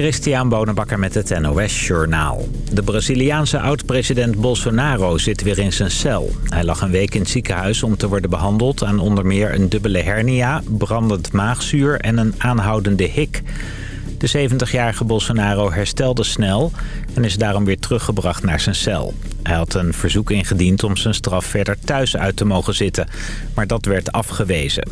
Christian Bonenbakker met het NOS Journaal. De Braziliaanse oud-president Bolsonaro zit weer in zijn cel. Hij lag een week in het ziekenhuis om te worden behandeld aan onder meer een dubbele hernia, brandend maagzuur en een aanhoudende hik. De 70-jarige Bolsonaro herstelde snel en is daarom weer teruggebracht naar zijn cel. Hij had een verzoek ingediend om zijn straf verder thuis uit te mogen zitten, maar dat werd afgewezen.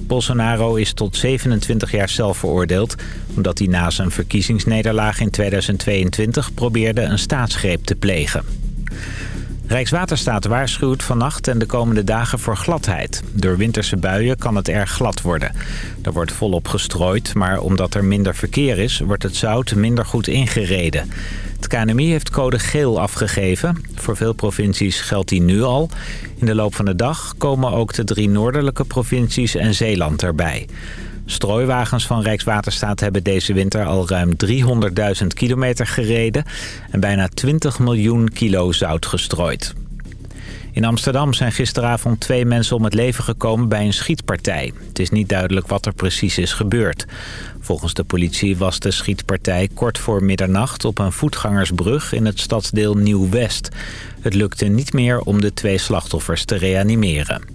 Bolsonaro is tot 27 jaar cel veroordeeld... omdat hij na zijn verkiezingsnederlaag in 2022 probeerde een staatsgreep te plegen. Rijkswaterstaat waarschuwt vannacht en de komende dagen voor gladheid. Door winterse buien kan het erg glad worden. Er wordt volop gestrooid, maar omdat er minder verkeer is... wordt het zout minder goed ingereden. Het KNMI heeft code geel afgegeven. Voor veel provincies geldt die nu al. In de loop van de dag komen ook de drie noordelijke provincies en Zeeland erbij. Strooiwagens van Rijkswaterstaat hebben deze winter al ruim 300.000 kilometer gereden... en bijna 20 miljoen kilo zout gestrooid. In Amsterdam zijn gisteravond twee mensen om het leven gekomen bij een schietpartij. Het is niet duidelijk wat er precies is gebeurd. Volgens de politie was de schietpartij kort voor middernacht op een voetgangersbrug in het stadsdeel Nieuw-West. Het lukte niet meer om de twee slachtoffers te reanimeren.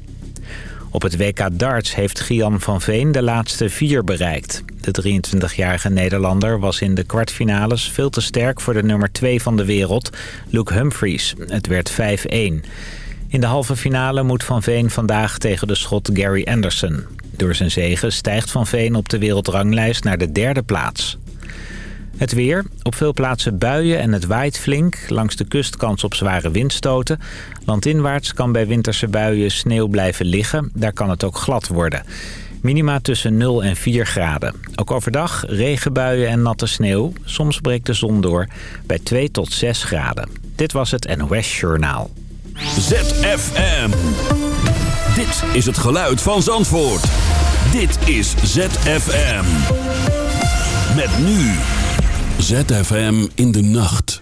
Op het WK darts heeft Gian van Veen de laatste vier bereikt. De 23-jarige Nederlander was in de kwartfinales veel te sterk voor de nummer 2 van de wereld, Luke Humphries. Het werd 5-1. In de halve finale moet Van Veen vandaag tegen de schot Gary Anderson. Door zijn zegen stijgt Van Veen op de wereldranglijst naar de derde plaats. Het weer. Op veel plaatsen buien en het waait flink. Langs de kust kans op zware windstoten. Landinwaarts kan bij winterse buien sneeuw blijven liggen. Daar kan het ook glad worden. Minima tussen 0 en 4 graden. Ook overdag regenbuien en natte sneeuw. Soms breekt de zon door bij 2 tot 6 graden. Dit was het NOS Journaal. ZFM. Dit is het geluid van Zandvoort. Dit is ZFM. Met nu. ZFM in de nacht.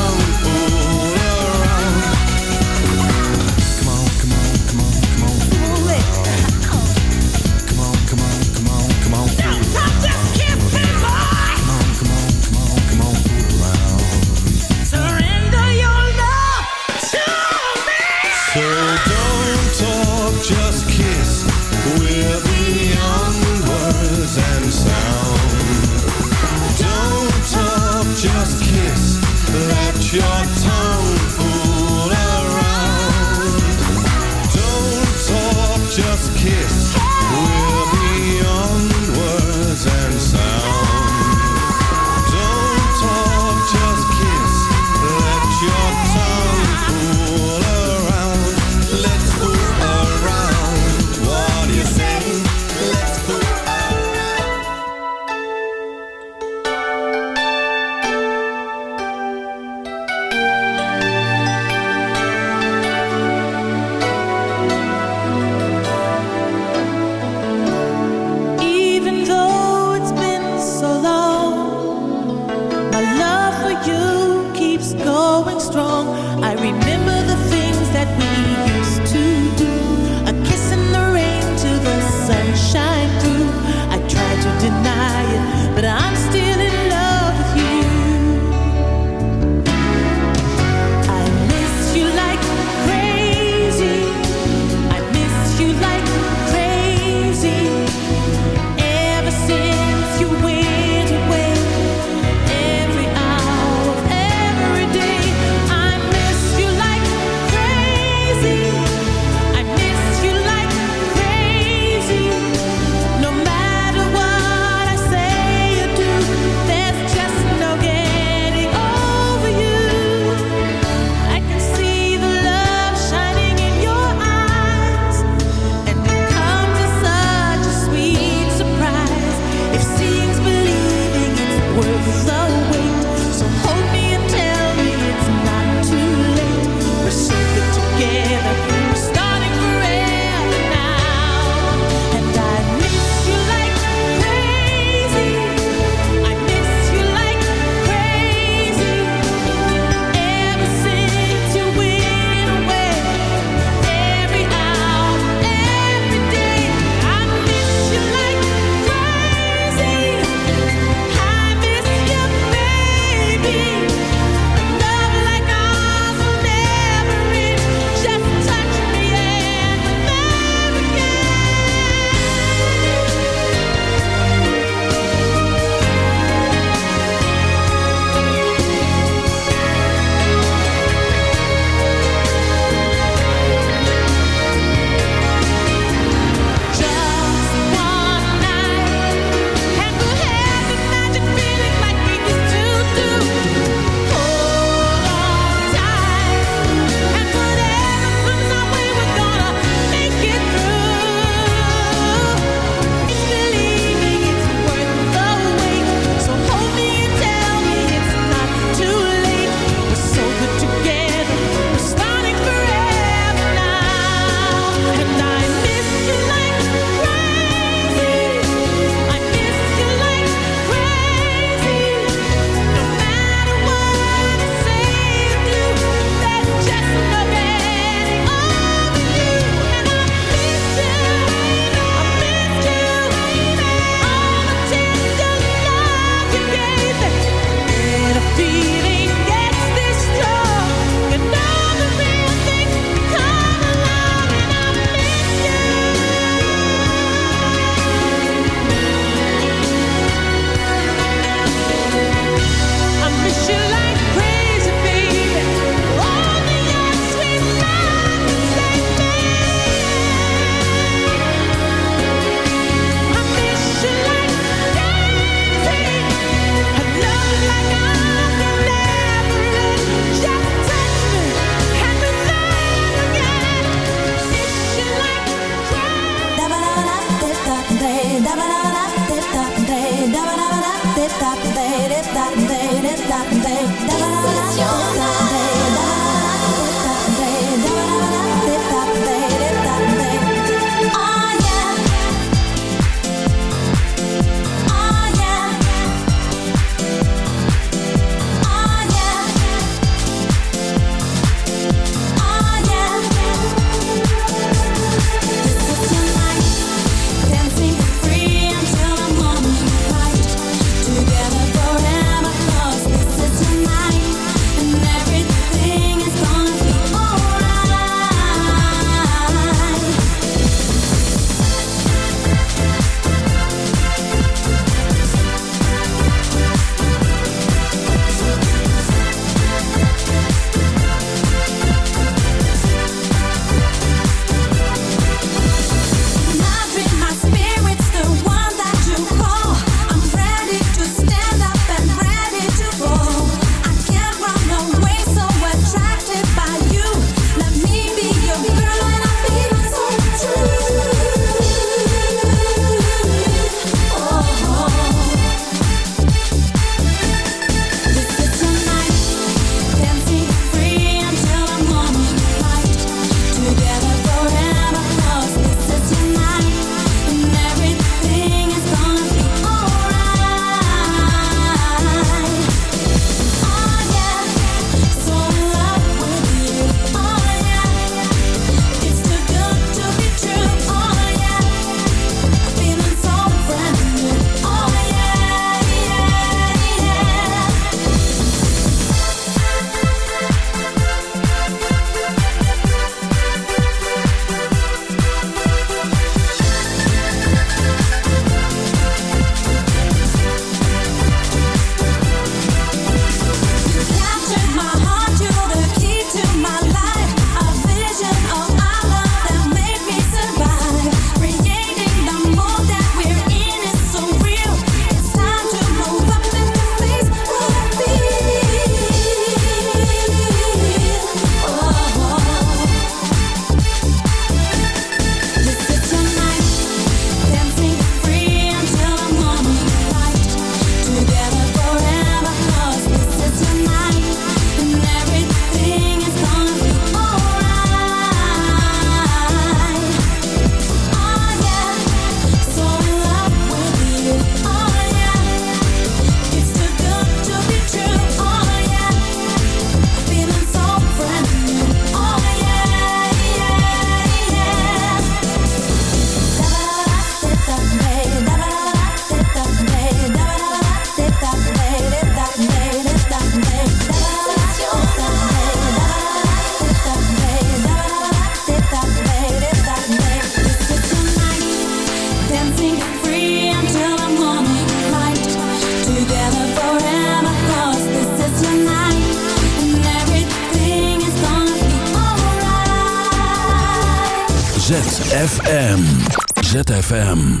ZFM.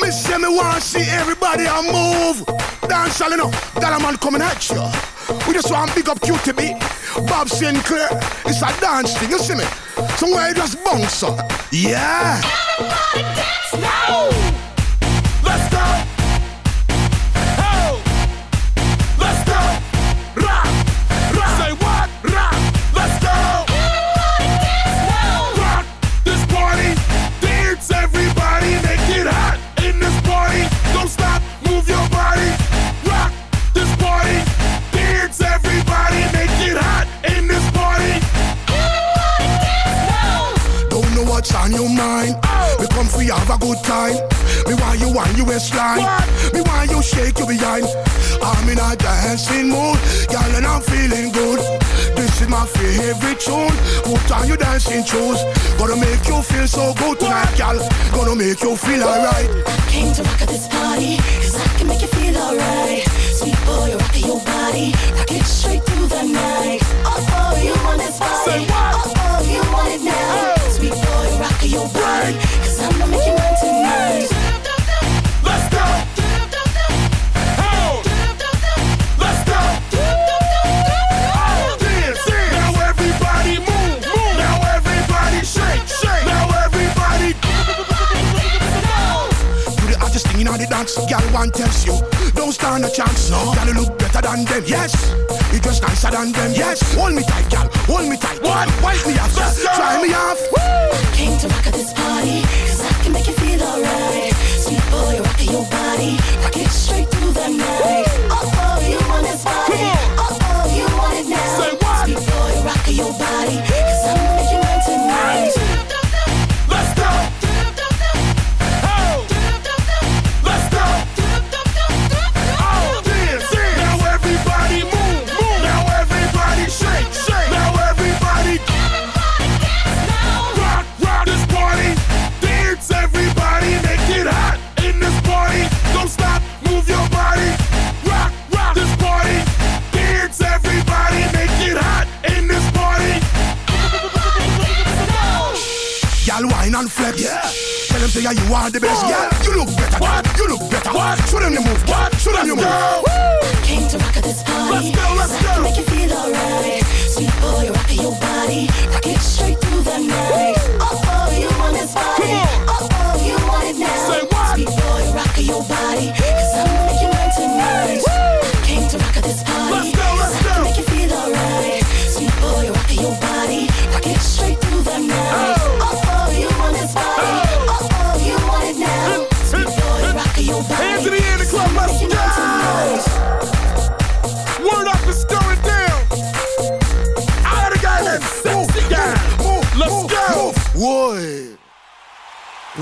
Me say me want see everybody a move. Dance all enough. That a man coming at you. We just want big up to Cutee B. Bob Sinclar. It's a dance thing, you see me? Somewhere you just bounce up. Yeah. Everybody a dancing mood, girl, and I'm feeling good. This is my favorite tune. Put on you dancing shoes. Gonna make you feel so good tonight, girl. Gonna make you feel alright. I came to rock at this party, cause I can make you feel alright. Sweet boy, rock your body, rock it straight through the night. Oh, oh, you want this body? What? Oh, oh, you want it now? Sweet boy, rock your body, cause I'm gonna make you mine tonight. Dance, girl. One tells you, don't stand a chance. No, girl, you look better than them. Yes, you dress nicer than them. Yes, hold me tight, girl. Hold me tight. What? Wipe me off, Let's. Try me off. Came to rock at this party, cause I can make you feel alright. Sweet boy, rock your body, rock it straight through the night. Oh, oh, you want this body? Oh, oh, you want it now? Say what? Sweet boy, rock your body, cause I'm and flex. Yeah. Tell them say yeah, you are the best. Yeah. You look better. What? You look better. What? Show them you move. What? Show them you move. Came to rock at this party. Let's go, let's cause I go. make you feel alright. Sweet boy, rock your body, rock it straight through the night. Oh, oh, you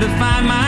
to find my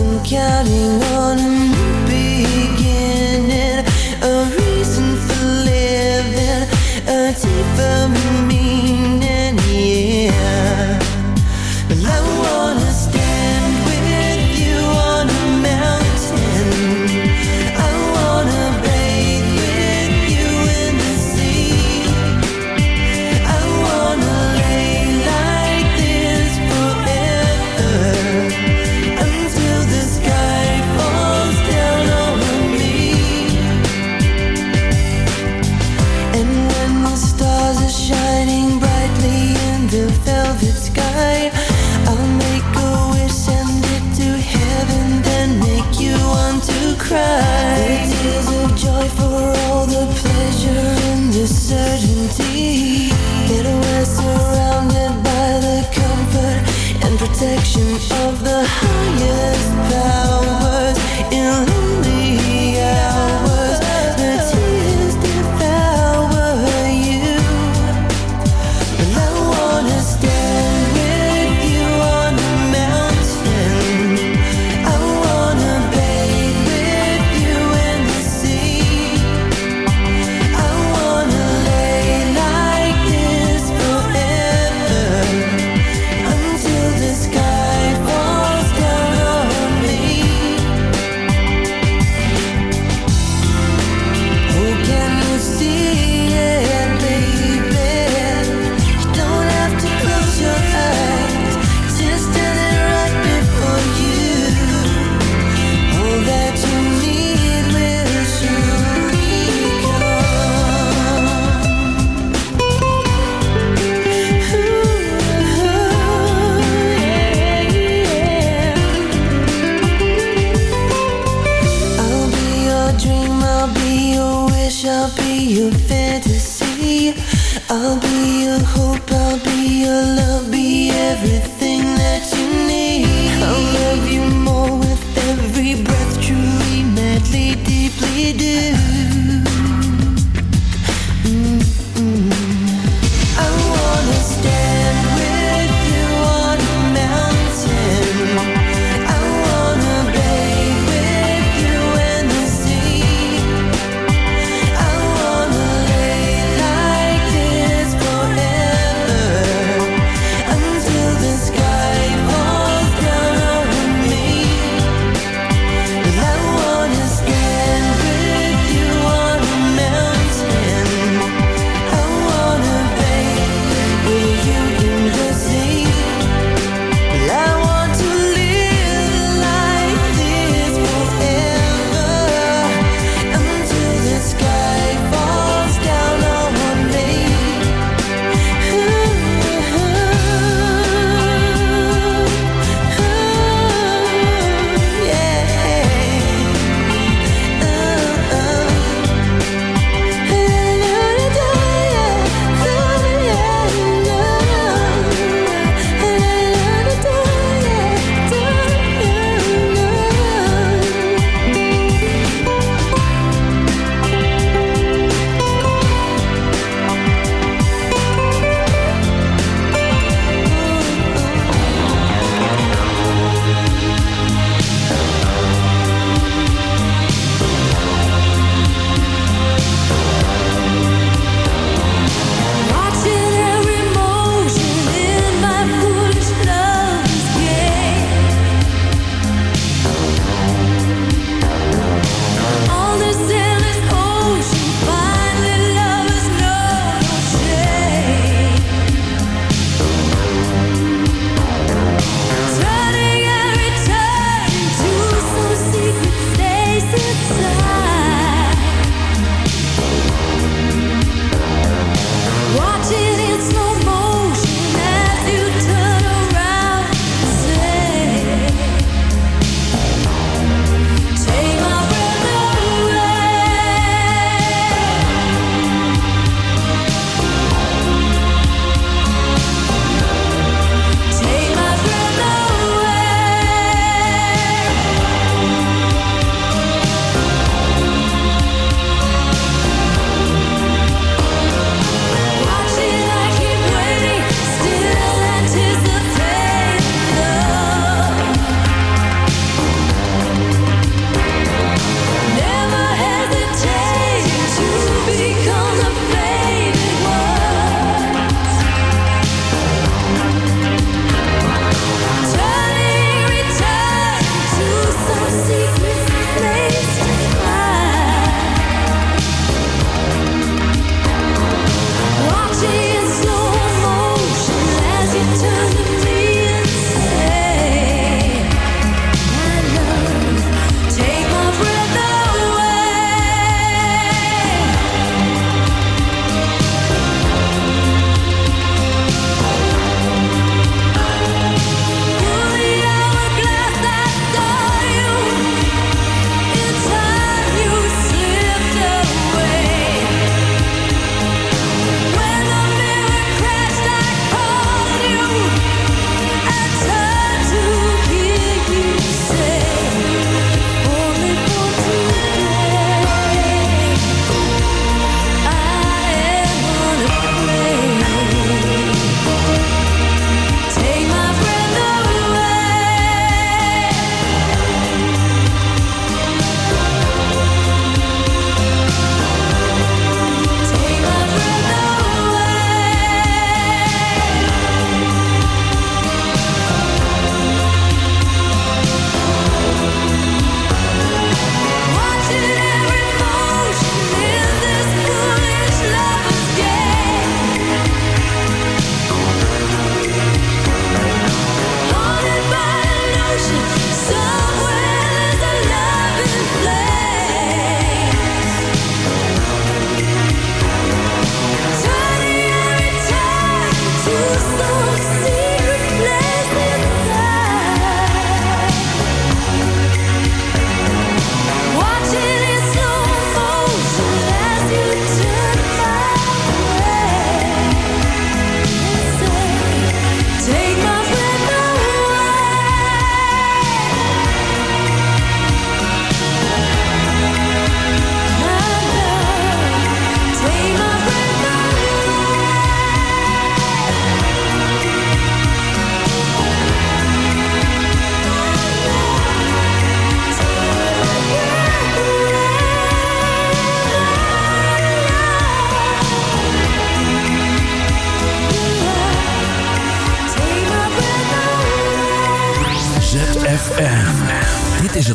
I'm counting on. a